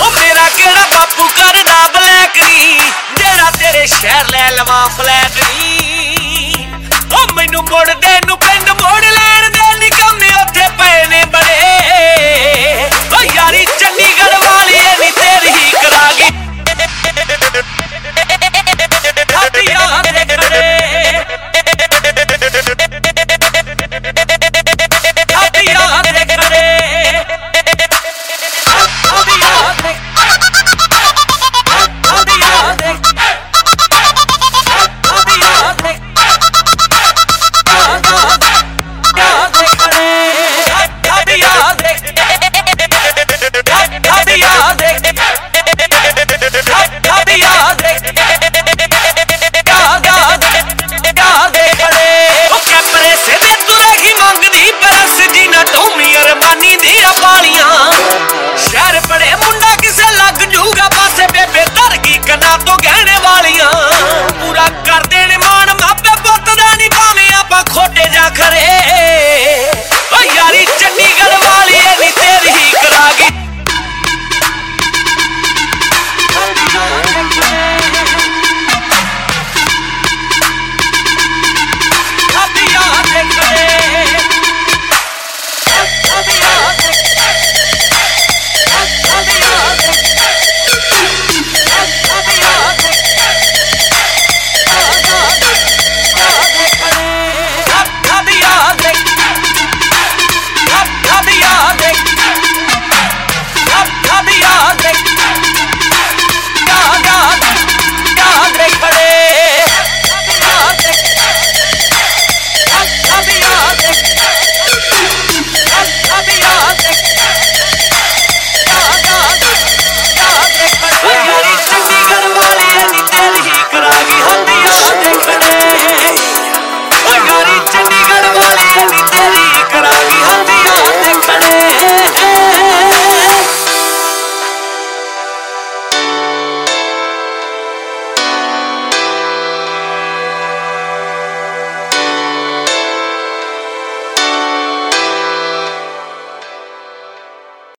ਉਹ ਮੇਰਾ ਕਿਹੜਾ ਬਾਪੂ ਕਰਦਾ ਬਲੈਕ ਨੀ? ਜਿਹੜਾ ਤੇਰੇ ਸ਼ਹਿਰ ਲੈ ਲਵਾਂ ਫਲੈਟ ਨੀ। ਉਹ ਮੈਨੂੰ ਮੁੜ Mira Polly